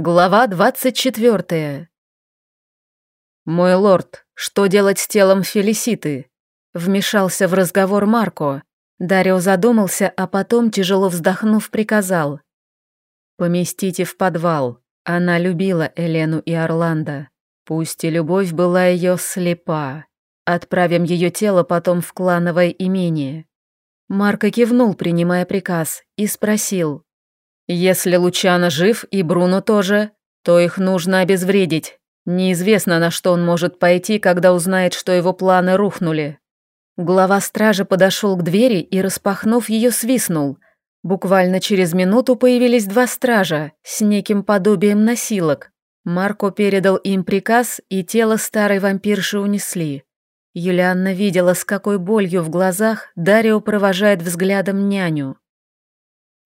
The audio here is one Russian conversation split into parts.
Глава 24. «Мой лорд, что делать с телом Фелиситы?» Вмешался в разговор Марко. Дарио задумался, а потом, тяжело вздохнув, приказал. «Поместите в подвал. Она любила Элену и Орландо. Пусть и любовь была ее слепа. Отправим ее тело потом в клановое имение». Марко кивнул, принимая приказ, и спросил. Если Лучано жив и Бруно тоже, то их нужно обезвредить. Неизвестно, на что он может пойти, когда узнает, что его планы рухнули. Глава стражи подошел к двери и, распахнув ее, свистнул. Буквально через минуту появились два стража с неким подобием носилок. Марко передал им приказ, и тело старой вампирши унесли. Юлианна видела, с какой болью в глазах Дарио провожает взглядом няню.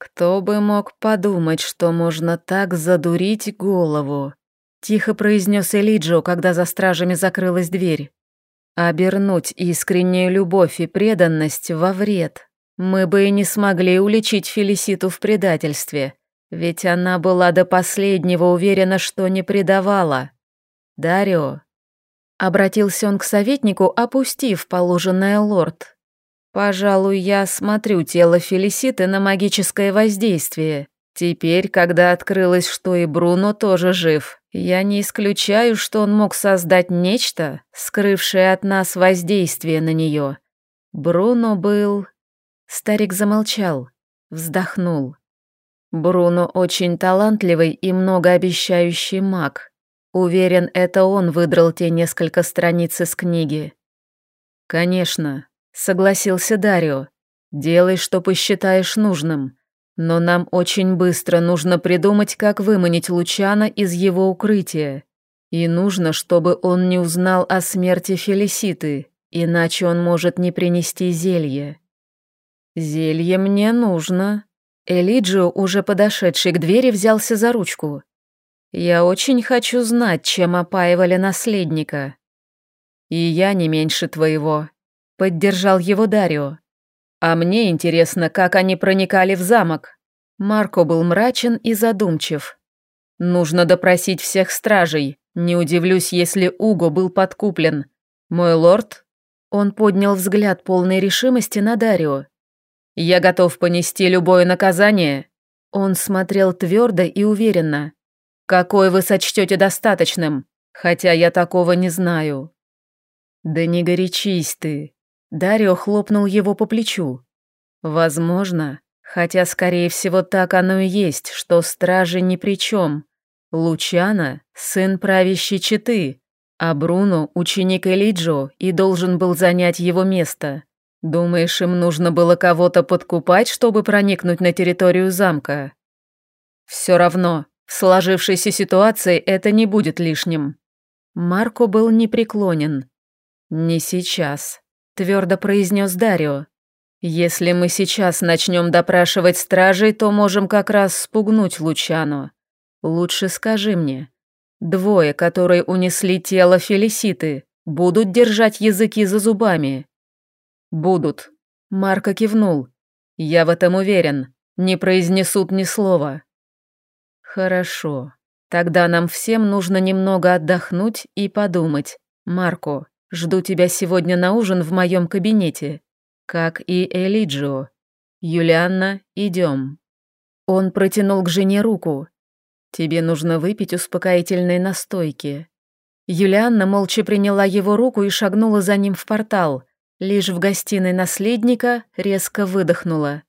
«Кто бы мог подумать, что можно так задурить голову?» Тихо произнес Элиджо, когда за стражами закрылась дверь. «Обернуть искреннюю любовь и преданность во вред. Мы бы и не смогли уличить Фелиситу в предательстве, ведь она была до последнего уверена, что не предавала. Дарио». Обратился он к советнику, опустив положенное лорд. Пожалуй, я смотрю тело Фелиситы на магическое воздействие. Теперь, когда открылось, что и Бруно тоже жив, я не исключаю, что он мог создать нечто, скрывшее от нас воздействие на нее. Бруно был... Старик замолчал, вздохнул. Бруно очень талантливый и многообещающий маг. Уверен, это он выдрал те несколько страниц из книги. Конечно, Согласился Дарио. Делай, что посчитаешь нужным. Но нам очень быстро нужно придумать, как выманить Лучана из его укрытия. И нужно, чтобы он не узнал о смерти Фелиситы, иначе он может не принести зелье. Зелье мне нужно. Элиджио, уже подошедший к двери, взялся за ручку. Я очень хочу знать, чем опаивали наследника. И я не меньше твоего. Поддержал его Дарио. А мне интересно, как они проникали в замок. Марко был мрачен и задумчив. Нужно допросить всех стражей. Не удивлюсь, если Уго был подкуплен. Мой лорд? Он поднял взгляд полной решимости на Дарио. Я готов понести любое наказание. Он смотрел твердо и уверенно. Какое вы сочтете достаточным? Хотя я такого не знаю. Да не горячись ты. Дарио хлопнул его по плечу. «Возможно, хотя, скорее всего, так оно и есть, что стражи ни при чем. Лучана — сын правящей четы, а Бруно — ученик Элиджо и должен был занять его место. Думаешь, им нужно было кого-то подкупать, чтобы проникнуть на территорию замка? Все равно, в сложившейся ситуации это не будет лишним». Марко был непреклонен. «Не сейчас». — твердо произнес Дарио. «Если мы сейчас начнем допрашивать стражей, то можем как раз спугнуть Лучану. Лучше скажи мне, двое, которые унесли тело Фелиситы, будут держать языки за зубами?» «Будут», — Марко кивнул. «Я в этом уверен, не произнесут ни слова». «Хорошо, тогда нам всем нужно немного отдохнуть и подумать, Марко». Жду тебя сегодня на ужин в моем кабинете, как и Элиджио. Юлианна, идем. Он протянул к жене руку. Тебе нужно выпить успокоительной настойки. Юлианна молча приняла его руку и шагнула за ним в портал. Лишь в гостиной наследника резко выдохнула.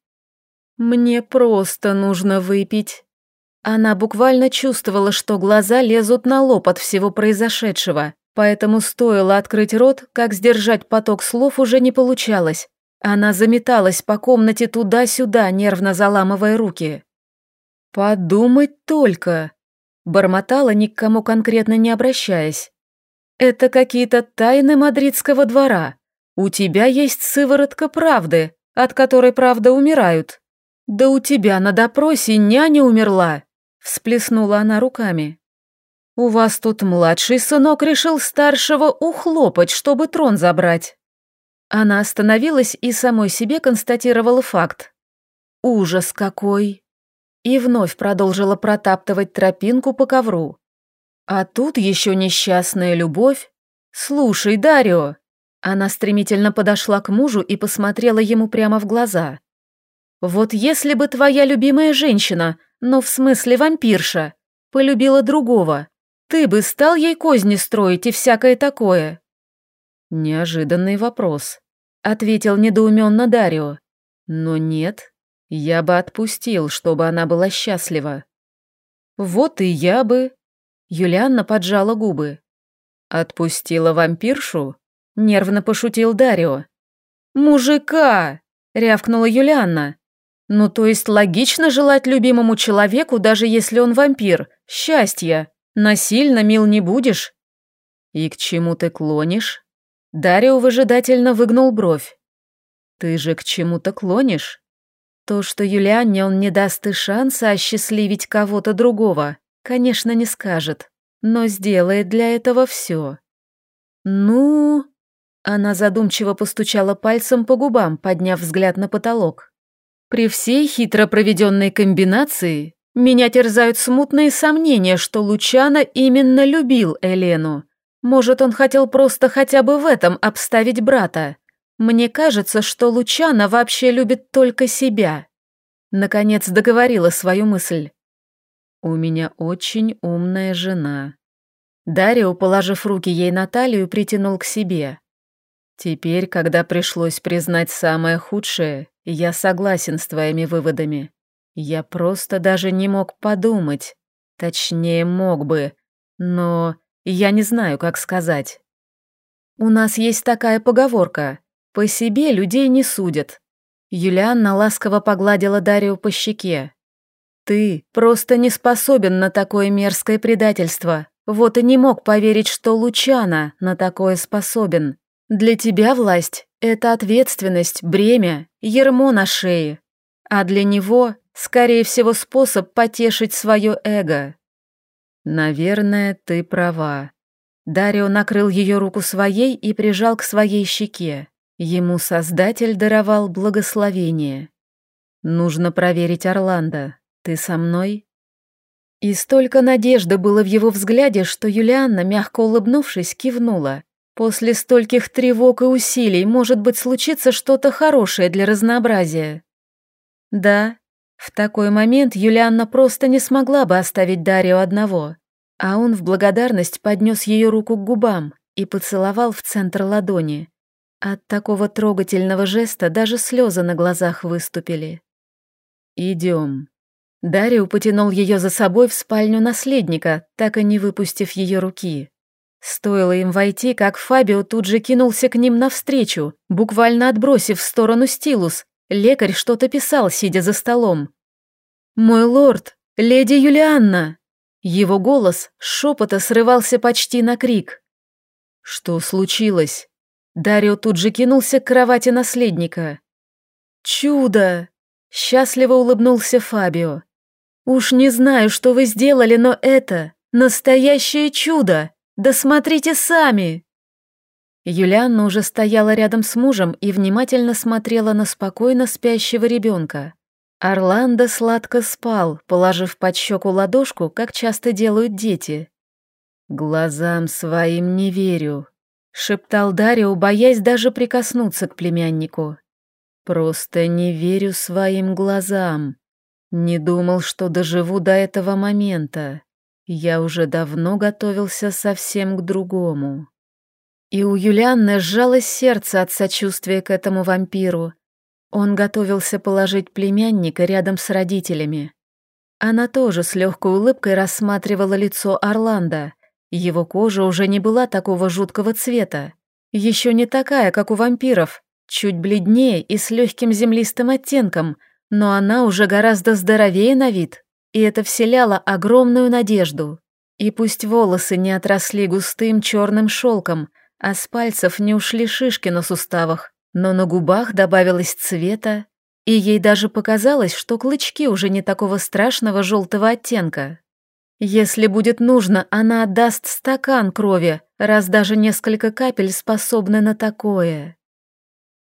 «Мне просто нужно выпить». Она буквально чувствовала, что глаза лезут на лоб от всего произошедшего. Поэтому стоило открыть рот, как сдержать поток слов уже не получалось. Она заметалась по комнате туда-сюда, нервно заламывая руки. «Подумать только!» Бормотала, ни к кому конкретно не обращаясь. «Это какие-то тайны мадридского двора. У тебя есть сыворотка правды, от которой правда умирают. Да у тебя на допросе няня умерла!» Всплеснула она руками. «У вас тут младший сынок решил старшего ухлопать, чтобы трон забрать». Она остановилась и самой себе констатировала факт. «Ужас какой!» и вновь продолжила протаптывать тропинку по ковру. А тут еще несчастная любовь. Слушай, Дарио. Она стремительно подошла к мужу и посмотрела ему прямо в глаза. Вот если бы твоя любимая женщина, ну в смысле вампирша, полюбила другого, ты бы стал ей козни строить и всякое такое. Неожиданный вопрос, ответил недоуменно Дарио. Но нет, я бы отпустил, чтобы она была счастлива. Вот и я бы. Юлианна поджала губы. Отпустила вампиршу? Нервно пошутил Дарио. Мужика! рявкнула Юлианна. Ну, то есть логично желать любимому человеку, даже если он вампир, счастья. Насильно мил не будешь. И к чему ты клонишь? Дарио выжидательно выгнул бровь. Ты же к чему-то клонишь? То, что Юлианне он не даст и шанса осчастливить кого-то другого, конечно, не скажет, но сделает для этого все. Ну... Она задумчиво постучала пальцем по губам, подняв взгляд на потолок. При всей хитро проведенной комбинации меня терзают смутные сомнения, что Лучано именно любил Элену. Может, он хотел просто хотя бы в этом обставить брата. Мне кажется, что Лучана вообще любит только себя. Наконец договорила свою мысль. У меня очень умная жена. Дарио, положив руки ей на талию, притянул к себе. Теперь, когда пришлось признать самое худшее, я согласен с твоими выводами. Я просто даже не мог подумать. Точнее, мог бы. Но я не знаю, как сказать. У нас есть такая поговорка. По себе людей не судят. Юлианна ласково погладила Дарью по щеке. Ты просто не способен на такое мерзкое предательство. Вот и не мог поверить, что Лучана на такое способен. Для тебя власть — это ответственность, бремя, ермо на шее. А для него, скорее всего, способ потешить свое эго. Наверное, ты права. Дарио накрыл ее руку своей и прижал к своей щеке. Ему Создатель даровал благословение. Нужно проверить Орландо. Ты со мной? И столько надежды было в его взгляде, что Юлианна, мягко улыбнувшись, кивнула. После стольких тревог и усилий может быть случится что-то хорошее для разнообразия. Да, в такой момент Юлианна просто не смогла бы оставить Дарью одного, а он в благодарность поднес ее руку к губам и поцеловал в центр ладони. От такого трогательного жеста даже слезы на глазах выступили. Идем. Дарио потянул ее за собой в спальню наследника, так и не выпустив ее руки. Стоило им войти, как Фабио тут же кинулся к ним навстречу, буквально отбросив в сторону стилус. Лекарь что-то писал, сидя за столом. «Мой лорд, леди Юлианна!» Его голос шепота срывался почти на крик. «Что случилось?» Дарио тут же кинулся к кровати наследника. «Чудо!» — счастливо улыбнулся Фабио. «Уж не знаю, что вы сделали, но это настоящее чудо! Да смотрите сами!» Юлианна уже стояла рядом с мужем и внимательно смотрела на спокойно спящего ребенка. Орландо сладко спал, положив под щеку ладошку, как часто делают дети. «Глазам своим не верю», шептал Дарио, боясь даже прикоснуться к племяннику. Просто не верю своим глазам. Не думал, что доживу до этого момента. Я уже давно готовился совсем к другому. И у Юлианны сжалось сердце от сочувствия к этому вампиру. Он готовился положить племянника рядом с родителями. Она тоже с легкой улыбкой рассматривала лицо Орландо, его кожа уже не была такого жуткого цвета. Еще не такая, как у вампиров, чуть бледнее и с легким землистым оттенком, но она уже гораздо здоровее на вид, и это вселяло огромную надежду. И пусть волосы не отросли густым черным шелком, а с пальцев не ушли шишки на суставах, но на губах добавилось цвета, и ей даже показалось, что клычки уже не такого страшного желтого оттенка. Если будет нужно, она отдаст стакан крови, раз даже несколько капель способны на такое.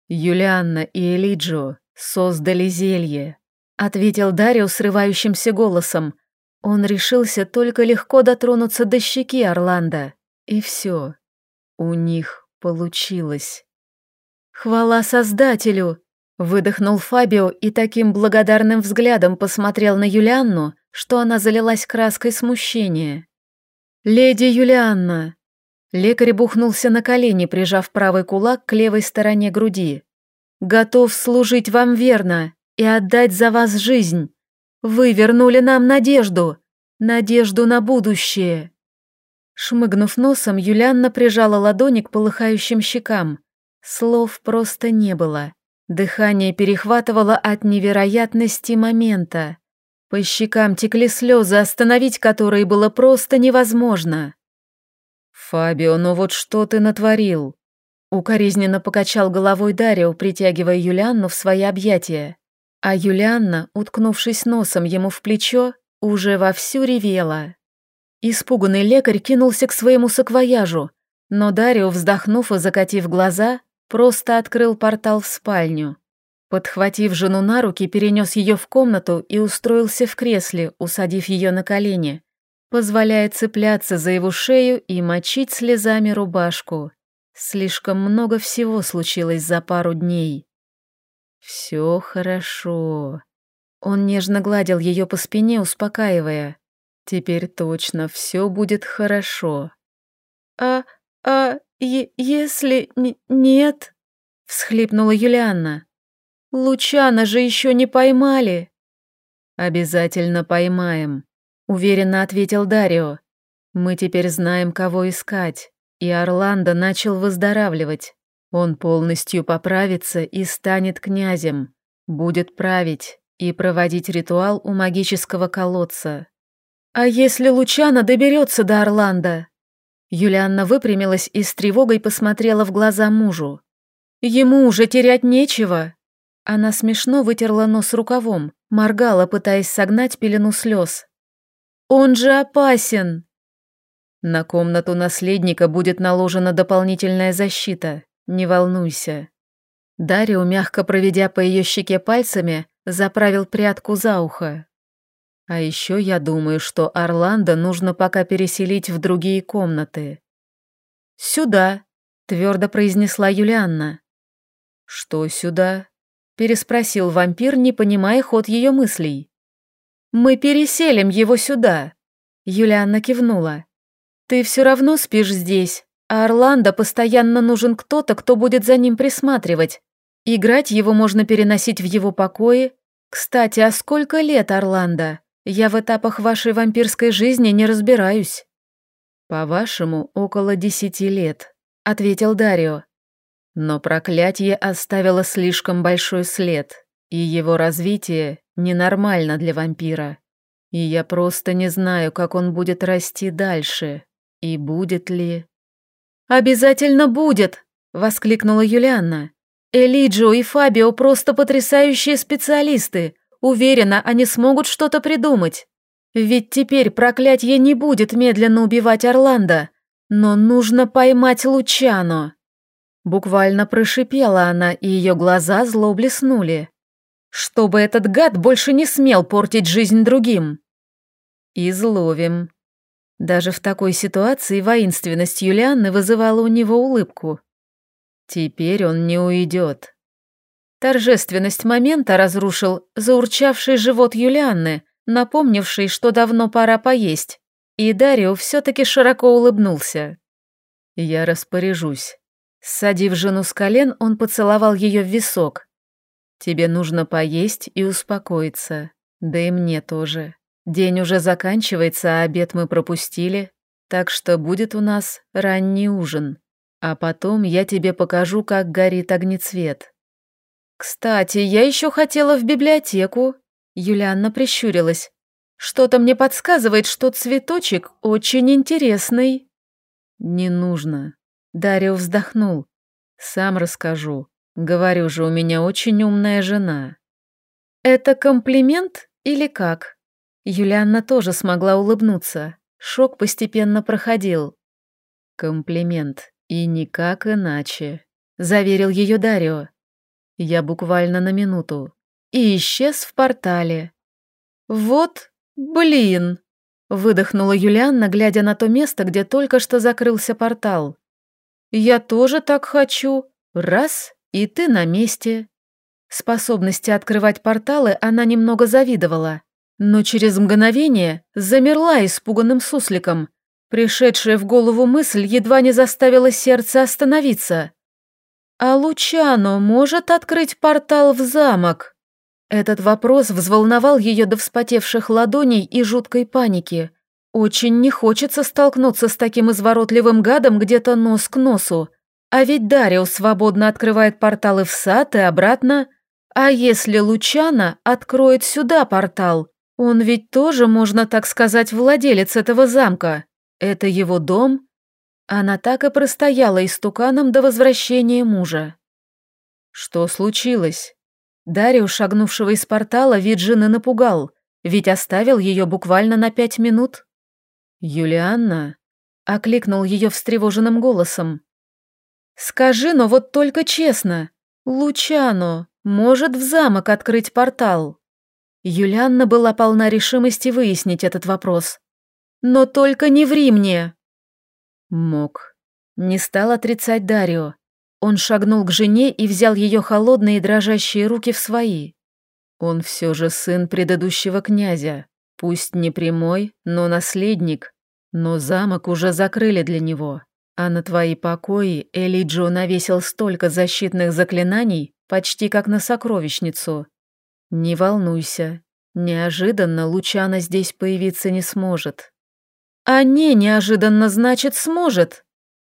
Юлианна и Элиджо создали зелье. — ответил Дарио срывающимся голосом. Он решился только легко дотронуться до щеки Орландо. И все. У них получилось. «Хвала Создателю!» — выдохнул Фабио и таким благодарным взглядом посмотрел на Юлианну, что она залилась краской смущения. «Леди Юлианна!» Лекарь бухнулся на колени, прижав правый кулак к левой стороне груди. «Готов служить вам верно и отдать за вас жизнь. Вы вернули нам надежду, надежду на будущее». Шмыгнув носом, Юлианна прижала ладони к полыхающим щекам. Слов просто не было. Дыхание перехватывало от невероятности момента. По щекам текли слезы, остановить которые было просто невозможно. «Фабио, ну вот что ты натворил?» Укоризненно покачал головой Дарио, притягивая Юлианну в свои объятия. А Юлианна, уткнувшись носом ему в плечо, уже вовсю ревела. Испуганный лекарь кинулся к своему саквояжу, но Дарио, вздохнув и закатив глаза, просто открыл портал в спальню. Подхватив жену на руки, перенес ее в комнату и устроился в кресле, усадив ее на колени, позволяя цепляться за его шею и мочить слезами рубашку. Слишком много всего случилось за пару дней. Все хорошо. Он нежно гладил ее по спине, успокаивая. Теперь точно все будет хорошо. А, а, если нет? Всхлипнула Юлианна. Лучана же еще не поймали. Обязательно поймаем, уверенно ответил Дарио. Мы теперь знаем, кого искать, и Орландо начал выздоравливать. Он полностью поправится и станет князем, будет править и проводить ритуал у магического колодца. А если Лучана доберется до Орландо? Юлианна выпрямилась и с тревогой посмотрела в глаза мужу. Ему уже терять нечего. Она смешно вытерла нос рукавом, моргала, пытаясь согнать пелену слез. «Он же опасен!» На комнату наследника будет наложена дополнительная защита, не волнуйся. Дарио, мягко проведя по ее щеке пальцами, заправил прядку за ухо. А еще я думаю, что Орландо нужно пока переселить в другие комнаты. «Сюда», — твердо произнесла Юлианна. «Что сюда?» переспросил вампир, не понимая ход ее мыслей. «Мы переселим его сюда», — Юлианна кивнула. «Ты все равно спишь здесь, а Орландо постоянно нужен кто-то, кто будет за ним присматривать. Играть его можно переносить в его покое. Кстати, а сколько лет Орландо? Я в этапах вашей вампирской жизни не разбираюсь». «По-вашему, около десяти лет», — ответил Дарио. Но проклятие оставило слишком большой след, и его развитие ненормально для вампира. И я просто не знаю, как он будет расти дальше, и будет ли... «Обязательно будет!» — воскликнула Юлианна. «Элиджо и Фабио просто потрясающие специалисты. Уверена, они смогут что-то придумать. Ведь теперь проклятие не будет медленно убивать Орландо, но нужно поймать Лучано». Буквально прошипела она, и ее глаза зло блеснули. «Чтобы этот гад больше не смел портить жизнь другим!» «Изловим». Даже в такой ситуации воинственность Юлианны вызывала у него улыбку. «Теперь он не уйдет». Торжественность момента разрушил заурчавший живот Юлианны, напомнивший, что давно пора поесть, и Дарио все-таки широко улыбнулся. «Я распоряжусь». Ссадив жену с колен, он поцеловал ее в висок. «Тебе нужно поесть и успокоиться. Да и мне тоже. День уже заканчивается, а обед мы пропустили, так что будет у нас ранний ужин. А потом я тебе покажу, как горит огнецвет». «Кстати, я еще хотела в библиотеку», — Юлианна прищурилась. «Что-то мне подсказывает, что цветочек очень интересный». «Не нужно», Дарио вздохнул. «Сам расскажу. Говорю же, у меня очень умная жена». «Это комплимент или как?» Юлианна тоже смогла улыбнуться. Шок постепенно проходил. «Комплимент. И никак иначе», — заверил ее Дарио. «Я буквально на минуту. и исчез в портале. «Вот блин!» — выдохнула Юлианна, глядя на то место, где только что закрылся портал. «Я тоже так хочу. Раз, и ты на месте». Способности открывать порталы она немного завидовала, но через мгновение замерла испуганным сусликом. Пришедшая в голову мысль едва не заставила сердце остановиться. «А Лучано может открыть портал в замок?» Этот вопрос взволновал ее до вспотевших ладоней и жуткой паники. Очень не хочется столкнуться с таким изворотливым гадом где-то нос к носу. А ведь Дарио свободно открывает порталы в сад и обратно. А если Лучана откроет сюда портал? Он ведь тоже, можно так сказать, владелец этого замка. Это его дом. Она так и простояла истуканом до возвращения мужа. Что случилось? Дарио, шагнувшего из портала, вид жены напугал, ведь оставил ее буквально на пять минут. «Юлианна?» — окликнул ее встревоженным голосом. «Скажи, но вот только честно, Лучано может в замок открыть портал?» Юлианна была полна решимости выяснить этот вопрос. «Но только не ври мне!» Мог. Не стал отрицать Дарио. Он шагнул к жене и взял ее холодные дрожащие руки в свои. Он все же сын предыдущего князя, пусть не прямой, но наследник, но замок уже закрыли для него, а на твои покои Эли Джо навесил столько защитных заклинаний, почти как на сокровищницу. Не волнуйся, неожиданно Лучана здесь появиться не сможет. А не неожиданно, значит, сможет.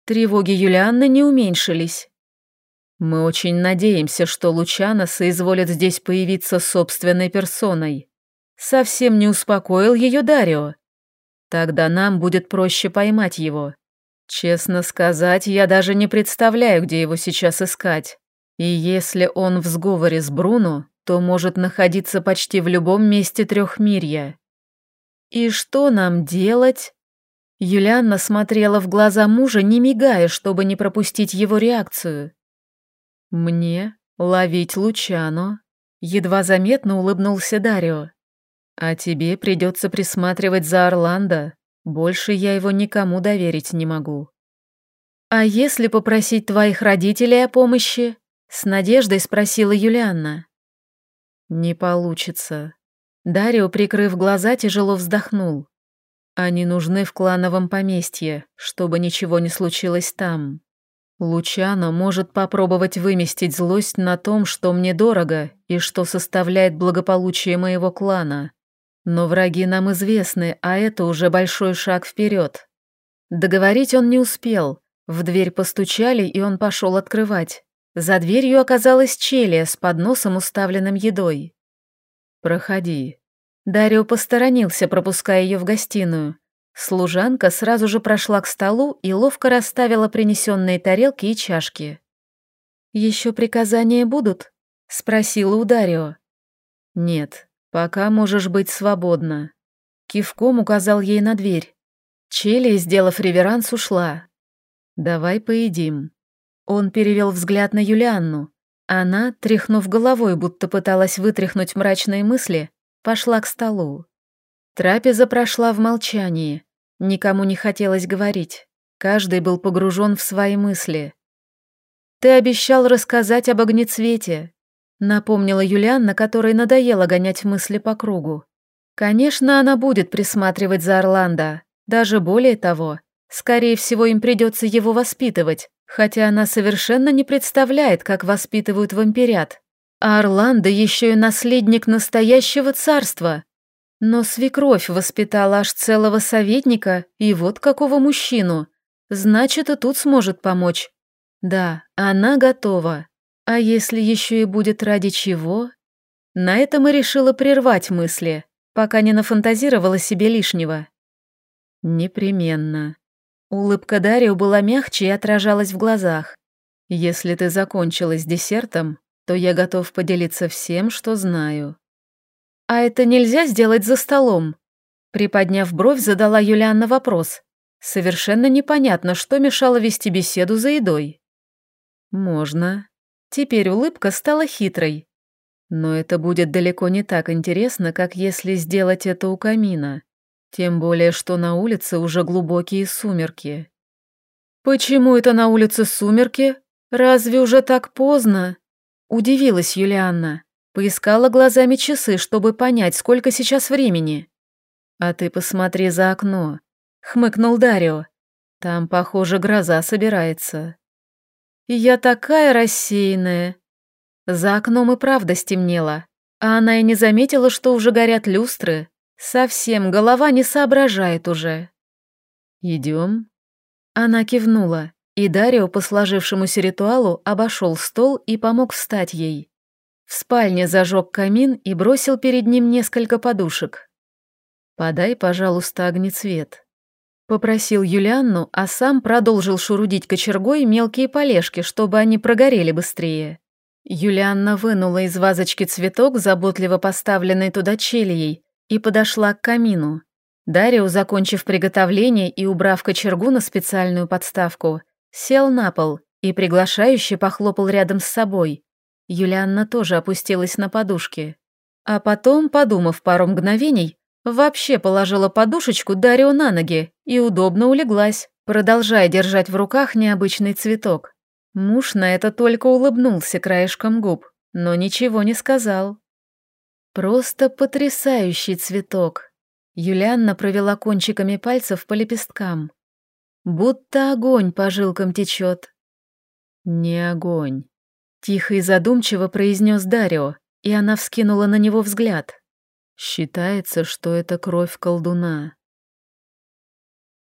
Тревоги Юлианны не уменьшились. Мы очень надеемся, что Лучано соизволит здесь появиться собственной персоной. Совсем не успокоил ее Дарио. Тогда нам будет проще поймать его. Честно сказать, я даже не представляю, где его сейчас искать. И если он в сговоре с Бруно, то может находиться почти в любом месте трехмирья. И что нам делать? Юлианна смотрела в глаза мужа, не мигая, чтобы не пропустить его реакцию. «Мне ловить Лучано», — едва заметно улыбнулся Дарио. «А тебе придется присматривать за Орландо. Больше я его никому доверить не могу». «А если попросить твоих родителей о помощи?» — с надеждой спросила Юлианна. «Не получится». Дарио, прикрыв глаза, тяжело вздохнул. «Они нужны в клановом поместье, чтобы ничего не случилось там». Лучано может попробовать выместить злость на том, что мне дорого и что составляет благополучие моего клана. Но враги нам известны, а это уже большой шаг вперед. Договорить он не успел. В дверь постучали, и он пошел открывать. За дверью оказалась Челия с подносом, уставленным едой. «Проходи». Дарио посторонился, пропуская ее в гостиную. Служанка сразу же прошла к столу и ловко расставила принесенные тарелки и чашки. «Еще приказания будут?» — спросила у Дарио. «Нет, пока можешь быть свободна». Кивком указал ей на дверь. Челли, сделав реверанс, ушла. «Давай поедим». Он перевел взгляд на Юлианну. Она, тряхнув головой, будто пыталась вытряхнуть мрачные мысли, пошла к столу. Трапеза прошла в молчании. Никому не хотелось говорить. Каждый был погружен в свои мысли. «Ты обещал рассказать об огнецвете», — напомнила Юлианна, которой надоело гонять мысли по кругу. «Конечно, она будет присматривать за Орландо. Даже более того, скорее всего, им придется его воспитывать, хотя она совершенно не представляет, как воспитывают вампирят. А Орландо еще и наследник настоящего царства. Но свекровь воспитала аж целого советника, и вот какого мужчину. Значит, и тут сможет помочь. Да, она готова. А если еще и будет ради чего? На этом и решила прервать мысли, пока не нафантазировала себе лишнего. Непременно. Улыбка Дарио была мягче и отражалась в глазах. Если ты закончила с десертом, то я готов поделиться всем, что знаю. «А это нельзя сделать за столом?» Приподняв бровь, задала Юлианна вопрос. Совершенно непонятно, что мешало вести беседу за едой. «Можно». Теперь улыбка стала хитрой. Но это будет далеко не так интересно, как если сделать это у камина. Тем более, что на улице уже глубокие сумерки. «Почему это на улице сумерки? Разве уже так поздно?» Удивилась Юлианна. Поискала глазами часы, чтобы понять, сколько сейчас времени. «А ты посмотри за окно», — хмыкнул Дарио. «Там, похоже, гроза собирается». «Я такая рассеянная». За окном и правда стемнело, а она и не заметила, что уже горят люстры. Совсем голова не соображает уже. «Идем?» Она кивнула, и Дарио по сложившемуся ритуалу обошел стол и помог встать ей. В спальне зажег камин и бросил перед ним несколько подушек. «Подай, пожалуйста, огнецвет», — попросил Юлианну, а сам продолжил шурудить кочергой мелкие полежки, чтобы они прогорели быстрее. Юлианна вынула из вазочки цветок, заботливо поставленный туда челией, и подошла к камину. Дарио, закончив приготовление и убрав кочергу на специальную подставку, сел на пол и приглашающе похлопал рядом с собой. Юлианна тоже опустилась на подушки. А потом, подумав пару мгновений, вообще положила подушечку Дарио на ноги и удобно улеглась, продолжая держать в руках необычный цветок. Муж на это только улыбнулся краешком губ, но ничего не сказал. Просто потрясающий цветок. Юлианна провела кончиками пальцев по лепесткам. Будто огонь по жилкам течет. Не огонь. Тихо и задумчиво произнес Дарио, и она вскинула на него взгляд. Считается, что это кровь колдуна.